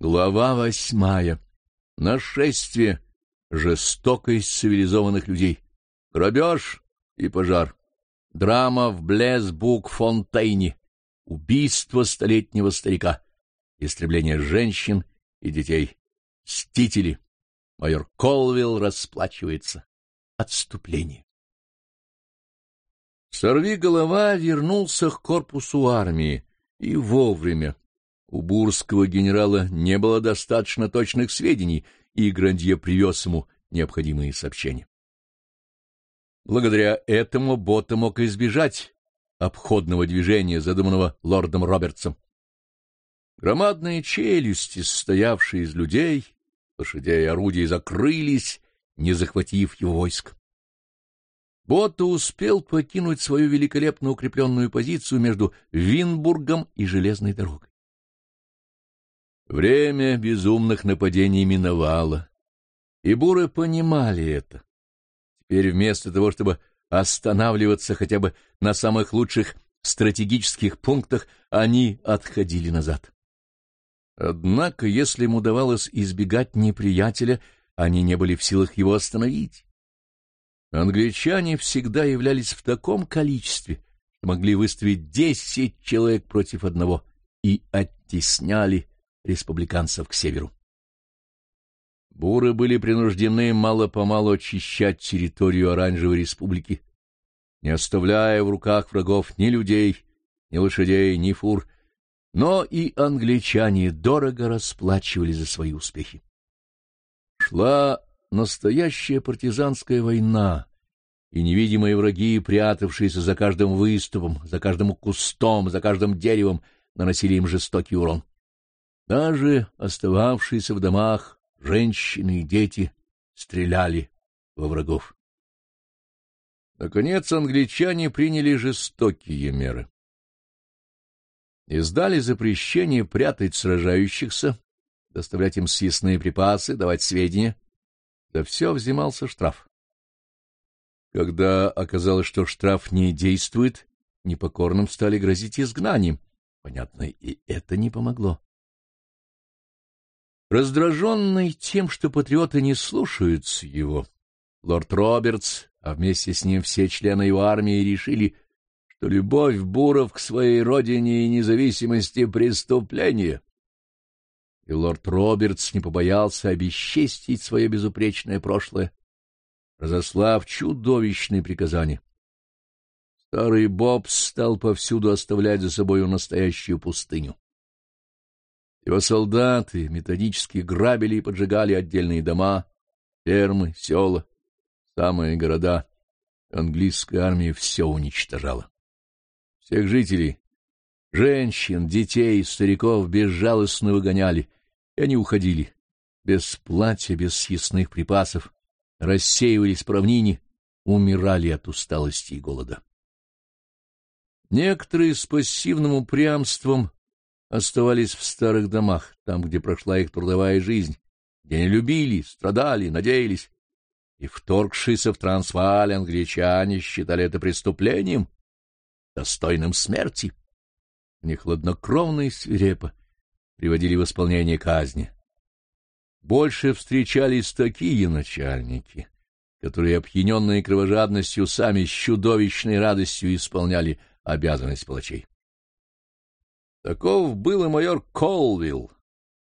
Глава восьмая. Нашествие. Жестокость цивилизованных людей. Грабеж и пожар. Драма в Блэсбук-Фонтейне. Убийство столетнего старика. Истребление женщин и детей. Мстители. Майор Колвилл расплачивается. Отступление. Сорви голова вернулся к корпусу армии. И вовремя. У бурского генерала не было достаточно точных сведений, и Грандье привез ему необходимые сообщения. Благодаря этому Бота мог избежать обходного движения, задуманного лордом Робертсом. Громадные челюсти, состоявшие из людей, лошадей и орудий, закрылись, не захватив его войск. Ботта успел покинуть свою великолепно укрепленную позицию между Винбургом и железной дорогой. Время безумных нападений миновало, и буры понимали это. Теперь вместо того, чтобы останавливаться хотя бы на самых лучших стратегических пунктах, они отходили назад. Однако, если им удавалось избегать неприятеля, они не были в силах его остановить. Англичане всегда являлись в таком количестве, что могли выставить десять человек против одного и оттесняли республиканцев к северу. Буры были принуждены мало-помалу очищать территорию Оранжевой республики, не оставляя в руках врагов ни людей, ни лошадей, ни фур, но и англичане дорого расплачивали за свои успехи. Шла настоящая партизанская война, и невидимые враги, прятавшиеся за каждым выступом, за каждым кустом, за каждым деревом, наносили им жестокий урон. Даже остававшиеся в домах женщины и дети стреляли во врагов. Наконец англичане приняли жестокие меры. Издали запрещение прятать сражающихся, доставлять им съестные припасы, давать сведения. За все взимался штраф. Когда оказалось, что штраф не действует, непокорным стали грозить изгнанием. Понятно, и это не помогло. Раздраженный тем, что патриоты не слушаются его, лорд Робертс, а вместе с ним все члены его армии решили, что любовь Буров к своей родине и независимости — преступление. И лорд Робертс не побоялся обесчестить свое безупречное прошлое, разослав чудовищные приказания. Старый Боб стал повсюду оставлять за собою настоящую пустыню. Его солдаты методически грабили и поджигали отдельные дома, фермы, села, самые города. Английская армия все уничтожала. Всех жителей, женщин, детей, стариков безжалостно выгоняли, и они уходили, без платья, без съестных припасов, рассеивались по равнине, умирали от усталости и голода. Некоторые с пассивным упрямством оставались в старых домах, там, где прошла их трудовая жизнь, где они любили, страдали, надеялись. И вторгшиеся в Трансвааль англичане считали это преступлением, достойным смерти. Они хладнокровно и свирепо приводили в исполнение казни. Больше встречались такие начальники, которые, опьяненные кровожадностью, сами с чудовищной радостью исполняли обязанность палачей. Таков был и майор Колвилл,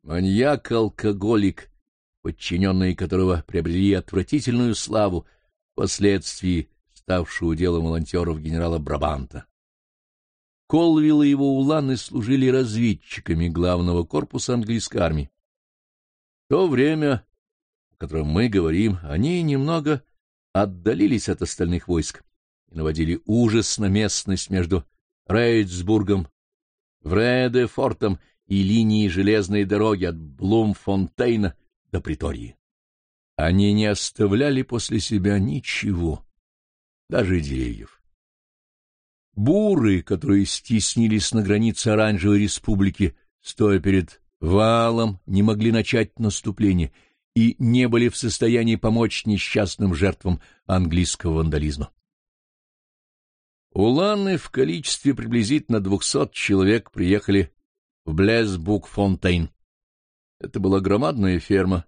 маньяк-алкоголик, подчиненные которого приобрели отвратительную славу, впоследствии ставшую делом волонтеров генерала Брабанта. Колвилл и его уланы служили разведчиками главного корпуса английской армии. В то время, о котором мы говорим, они немного отдалились от остальных войск и наводили ужас на местность между Рейдсбургом Вредефортом и линией железной дороги от Блумфонтейна до Притории. Они не оставляли после себя ничего, даже деревьев. Буры, которые стеснились на границе Оранжевой республики, стоя перед валом, не могли начать наступление и не были в состоянии помочь несчастным жертвам английского вандализма. Уланы в количестве приблизительно двухсот человек приехали в Блэсбук-Фонтейн. Это была громадная ферма,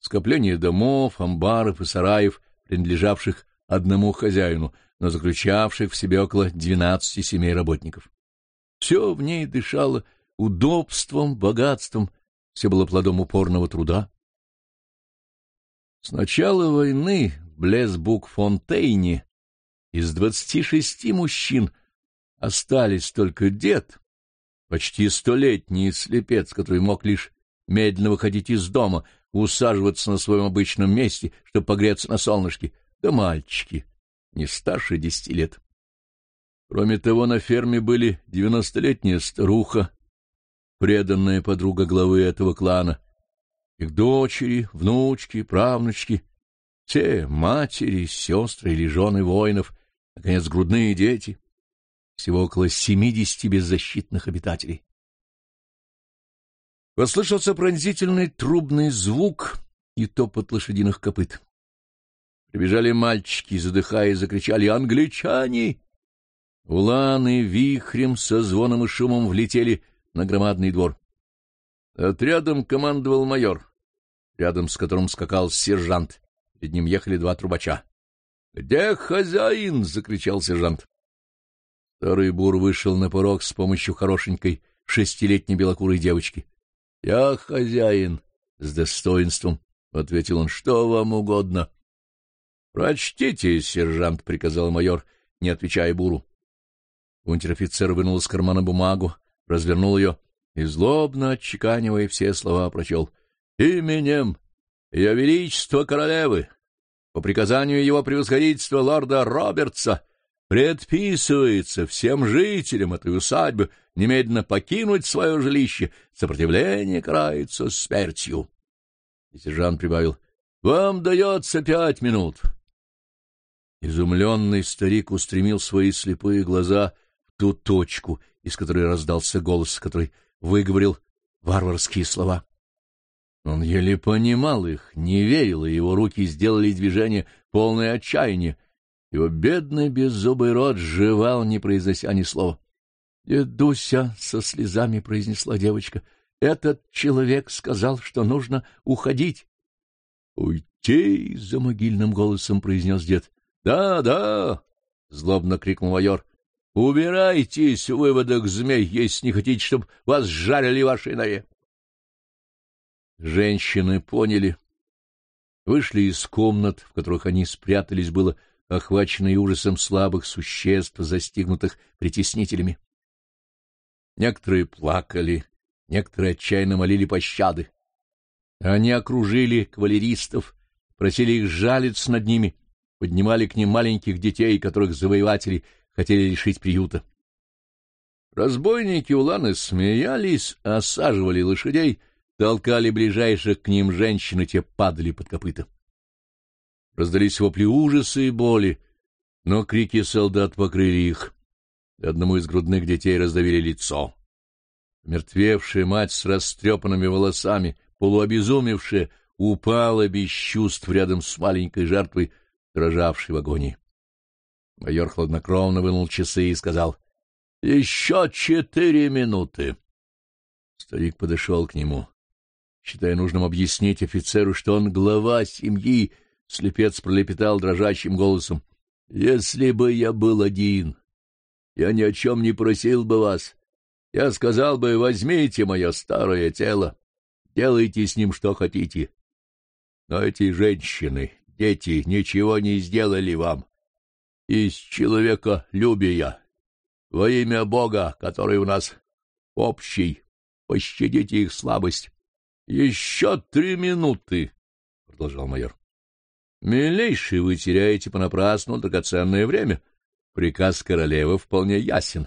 скопление домов, амбаров и сараев, принадлежавших одному хозяину, но заключавших в себе около двенадцати семей работников. Все в ней дышало удобством, богатством, все было плодом упорного труда. С начала войны в Блесбук-Фонтейне из двадцати шести мужчин. Остались только дед, почти столетний слепец, который мог лишь медленно выходить из дома, усаживаться на своем обычном месте, чтобы погреться на солнышке, да мальчики, не старше десяти лет. Кроме того, на ферме были девяностолетняя старуха, преданная подруга главы этого клана, их дочери, внучки, правнучки, все матери, сестры или жены воинов, наконец, грудные дети, всего около семидесяти беззащитных обитателей. Послышался пронзительный трубный звук и топот лошадиных копыт. Прибежали мальчики, задыхаясь, закричали «Англичане!». Уланы вихрем со звоном и шумом влетели на громадный двор. Отрядом командовал майор, рядом с которым скакал сержант. Перед ним ехали два трубача. — Где хозяин? — закричал сержант. Старый бур вышел на порог с помощью хорошенькой шестилетней белокурой девочки. — Я хозяин, — с достоинством ответил он. — Что вам угодно? — Прочтите, — сержант приказал майор, не отвечая буру. Унтер-офицер вынул из кармана бумагу, развернул ее и, злобно отчеканивая все слова, прочел. «Именем Ее Величества Королевы, по приказанию Его Превосходительства лорда Робертса, предписывается всем жителям этой усадьбы немедленно покинуть свое жилище, сопротивление карается смертью». И сержант прибавил. «Вам дается пять минут». Изумленный старик устремил свои слепые глаза в ту точку, из которой раздался голос, который выговорил варварские слова. Он еле понимал их, не верил, и его руки сделали движение полное отчаяния. Его бедный беззубый рот жевал, не произнося ни слова. — Дедуся, — со слезами произнесла девочка, — этот человек сказал, что нужно уходить. — Уйти! — за могильным голосом произнес дед. — Да, да! — злобно крикнул майор. Убирайтесь, выводок змей, если не хотите, чтобы вас жарили вашей норе. Женщины поняли. Вышли из комнат, в которых они спрятались, было охваченные ужасом слабых существ, застигнутых притеснителями. Некоторые плакали, некоторые отчаянно молили пощады. Они окружили кавалеристов, просили их жалиться над ними, поднимали к ним маленьких детей, которых завоеватели хотели лишить приюта. Разбойники Уланы смеялись, осаживали лошадей, толкали ближайших к ним женщин, и те падали под копыта. Раздались вопли ужаса и боли, но крики солдат покрыли их. Одному из грудных детей раздавили лицо. Мертвевшая мать с растрепанными волосами, полуобезумевшая, упала без чувств рядом с маленькой жертвой, дрожавшей в агонии. Майор хладнокровно вынул часы и сказал, — Еще четыре минуты. Старик подошел к нему. Считая нужным объяснить офицеру, что он глава семьи, слепец пролепетал дрожащим голосом. — Если бы я был один, я ни о чем не просил бы вас. Я сказал бы, возьмите мое старое тело, делайте с ним что хотите. Но эти женщины, дети, ничего не сделали вам из человека любия, во имя Бога, который у нас общий, пощадите их слабость. — Еще три минуты, — продолжал майор. — Милейший, вы теряете понапрасну драгоценное время. Приказ королевы вполне ясен.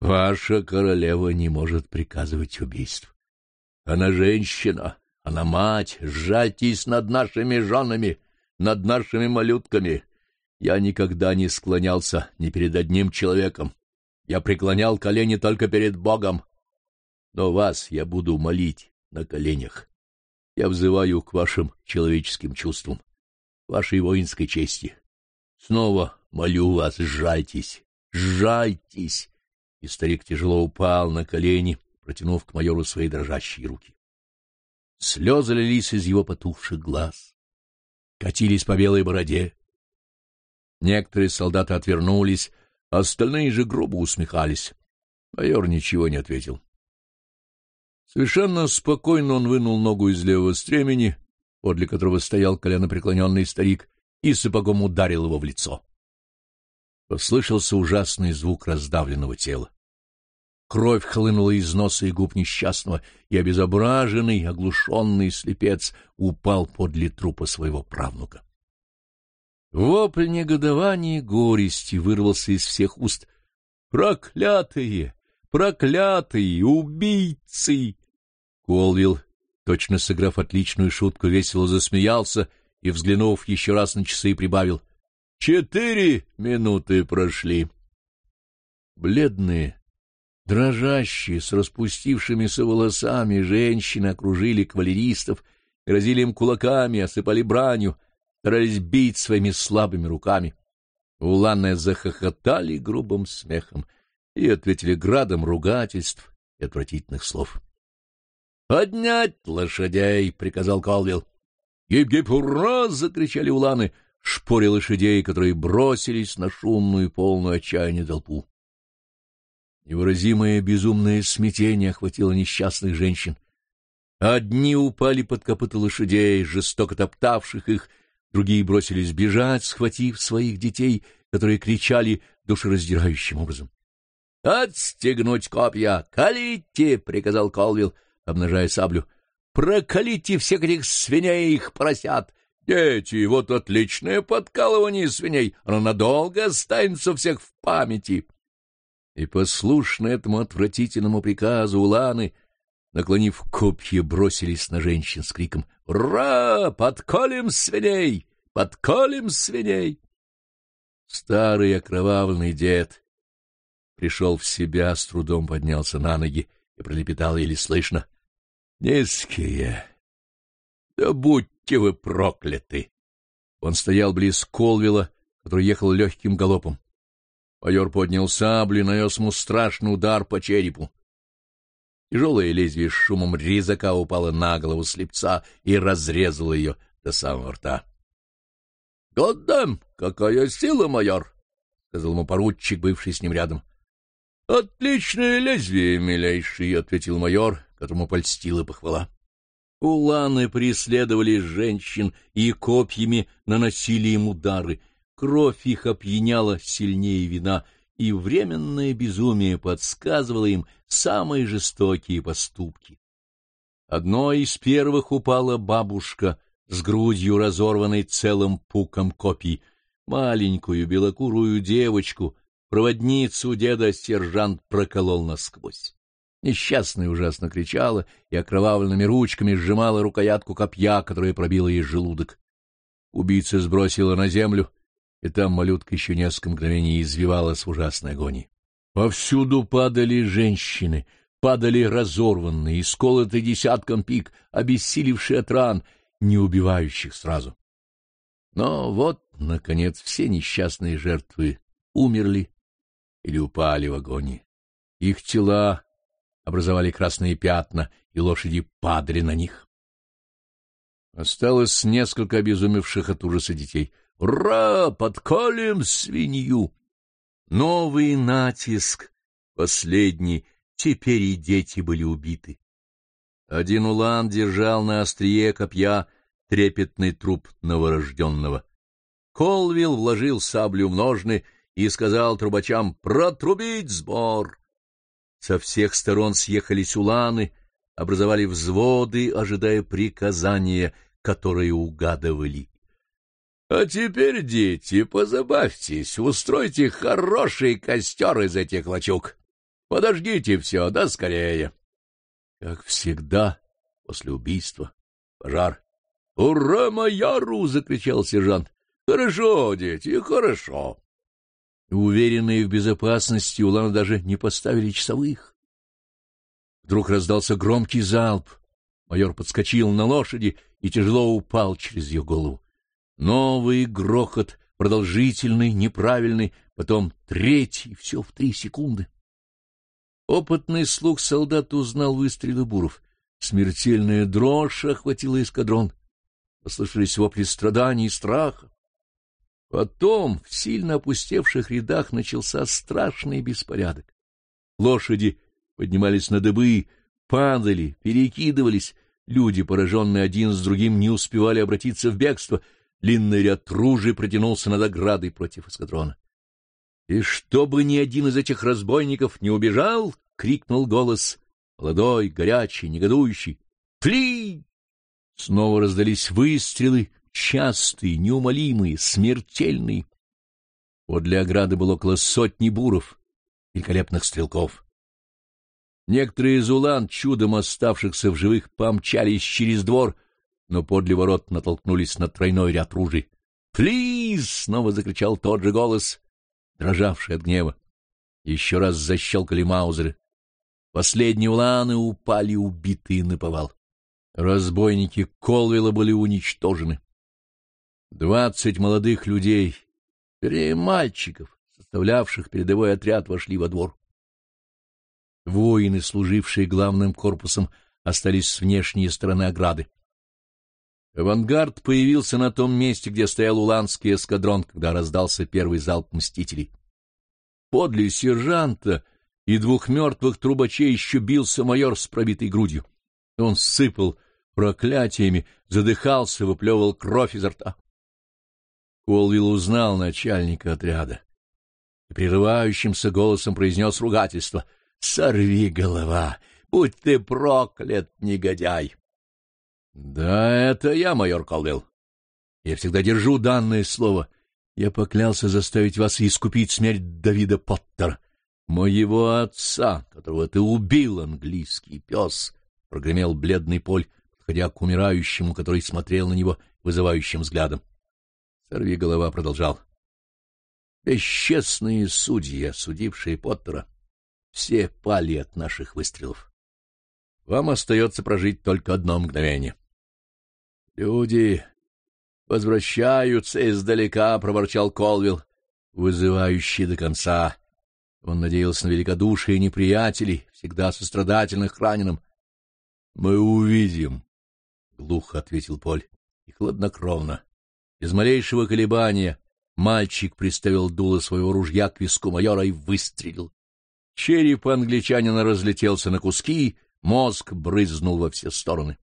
Ваша королева не может приказывать убийств. Она женщина, она мать, сжальтесь над нашими женами над нашими малютками. Я никогда не склонялся ни перед одним человеком. Я преклонял колени только перед Богом. Но вас я буду молить на коленях. Я взываю к вашим человеческим чувствам, вашей воинской чести. Снова молю вас, сжайтесь, сжайтесь. И старик тяжело упал на колени, протянув к майору свои дрожащие руки. Слезы лились из его потухших глаз, катились по белой бороде. Некоторые солдаты отвернулись, остальные же грубо усмехались. Майор ничего не ответил. Совершенно спокойно он вынул ногу из левого стремени, подле которого стоял коленопреклоненный старик, и сапогом ударил его в лицо. Послышался ужасный звук раздавленного тела. Кровь хлынула из носа и губ несчастного, и обезображенный, оглушенный слепец упал подле трупа своего правнука. Вопль негодования и горести вырвался из всех уст. «Проклятые! Проклятые! Убийцы!» Колвилл, точно сыграв отличную шутку, весело засмеялся и, взглянув еще раз на часы, прибавил. «Четыре минуты прошли». Бледные, Дрожащие, с распустившимися волосами, женщины окружили кавалеристов, грозили им кулаками, осыпали бранью, старались бить своими слабыми руками. Уланы захохотали грубым смехом и ответили градом ругательств и отвратительных слов. — Поднять лошадей! — приказал Колвилл. «Гип-гип, ура!» — закричали уланы, шпоря лошадей, которые бросились на шумную полную отчаяния толпу. Невыразимое безумное смятение охватило несчастных женщин. Одни упали под копыта лошадей, жестоко топтавших их, другие бросились бежать, схватив своих детей, которые кричали душераздирающим образом. — Отстегнуть копья! Калите! — приказал Колвилл, обнажая саблю. — Прокалите всех этих свиней их поросят! Дети, вот отличное подкалывание свиней! Оно надолго останется у всех в памяти! — и, послушно этому отвратительному приказу, уланы, наклонив копья, бросились на женщин с криком «Ура! Подколем свиней! Подколем свиней!» Старый окровавленный дед пришел в себя, с трудом поднялся на ноги и пролепетал еле слышно. «Низкие! Да будьте вы прокляты!» Он стоял близ Колвилла, который ехал легким галопом. Майор поднял саблю и нанес ему страшный удар по черепу. Тяжелое лезвие с шумом резака упало на голову слепца и разрезало ее до самого рта. — Годдам! Какая сила, майор! — сказал ему поручик, бывший с ним рядом. — Отличное лезвие, милейший! — ответил майор, которому польстила похвала. Уланы преследовали женщин и копьями наносили им удары — Кровь их опьяняла сильнее вина, и временное безумие подсказывало им самые жестокие поступки. Одной из первых упала бабушка с грудью, разорванной целым пуком копий. Маленькую белокурую девочку, проводницу деда сержант проколол насквозь. Несчастная ужасно кричала и окровавленными ручками сжимала рукоятку копья, которая пробила ей желудок. Убийца сбросила на землю и там малютка еще несколько мгновений извивалась в ужасной агонии. Повсюду падали женщины, падали разорванные, исколотые десятком пик, обессилевшие от ран, не убивающих сразу. Но вот, наконец, все несчастные жертвы умерли или упали в агонии. Их тела образовали красные пятна, и лошади падали на них. Осталось несколько обезумевших от ужаса детей — Ура! Подколем свинью! Новый натиск, последний, теперь и дети были убиты. Один улан держал на острие копья трепетный труп новорожденного. Колвилл вложил саблю в ножны и сказал трубачам «Протрубить сбор!». Со всех сторон съехались уланы, образовали взводы, ожидая приказания, которые угадывали а теперь, дети, позабавьтесь, устройте хороший костер из этих лачуг. Подождите все, да скорее. Как всегда, после убийства, пожар. «Ура, майору!» — закричал сержант. «Хорошо, дети, хорошо!» Уверенные в безопасности, уланы даже не поставили часовых. Вдруг раздался громкий залп. Майор подскочил на лошади и тяжело упал через ее голову. Новый грохот, продолжительный, неправильный, потом третий, все в три секунды. Опытный слух солдат узнал выстрелы буров. Смертельная дрожь охватила эскадрон. Послышались вопли страданий и страха. Потом в сильно опустевших рядах начался страшный беспорядок. Лошади поднимались на дыбы, падали, перекидывались. Люди, пораженные один с другим, не успевали обратиться в бегство. Длинный ряд ружей протянулся над оградой против эскадрона. — И чтобы ни один из этих разбойников не убежал, — крикнул голос, молодой, горячий, негодующий. — Фли! Снова раздались выстрелы, частые, неумолимые, смертельные. Подле ограды было около сотни буров, великолепных стрелков. Некоторые из улан, чудом оставшихся в живых, помчались через двор, но подле ворот натолкнулись на тройной ряд ружей. «Флиз!» — снова закричал тот же голос, дрожавший от гнева. Еще раз защелкали маузеры. Последние уланы упали убитые на повал. Разбойники Колвилла были уничтожены. Двадцать молодых людей, вернее, мальчиков, составлявших передовой отряд, вошли во двор. Воины, служившие главным корпусом, остались с внешней стороны ограды. Авангард появился на том месте, где стоял уланский эскадрон, когда раздался первый залп мстителей. Подле сержанта и двух мертвых трубачей еще бился майор с пробитой грудью. Он сыпал проклятиями, задыхался, выплевывал кровь изо рта. Колвилл узнал начальника отряда и прерывающимся голосом произнес ругательство — Сорви голова! Будь ты проклят, негодяй! — Да, это я, майор Колвилл. Я всегда держу данное слово. Я поклялся заставить вас искупить смерть Давида Поттера, моего отца, которого ты убил, английский пес, — прогремел бледный Поль, подходя к умирающему, который смотрел на него вызывающим взглядом. Сорви голова продолжал. Бесчестные судьи, осудившие Поттера, — все пали от наших выстрелов. Вам остается прожить только одно мгновение. Люди возвращаются издалека, — проворчал Колвилл, вызывающий до конца. Он надеялся на великодушие неприятелей, всегда сострадательных к раненым. — Мы увидим, — глухо ответил Поль, и хладнокровно, без малейшего колебания, мальчик приставил дуло своего ружья к виску майора и выстрелил. Череп англичанина разлетелся на куски, мозг брызнул во все стороны.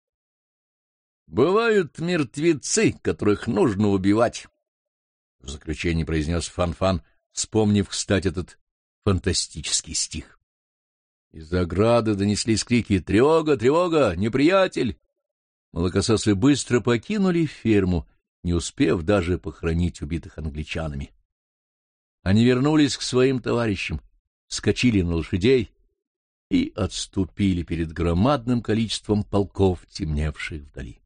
«Бывают мертвецы, которых нужно убивать», — в заключении произнес Фан-Фан, вспомнив, кстати, этот фантастический стих. Из ограды донеслись крики «Тревога! Тревога! Неприятель!» Молокососы быстро покинули ферму, не успев даже похоронить убитых англичанами. Они вернулись к своим товарищам — скочили на лошадей и отступили перед громадным количеством полков, темневших вдали.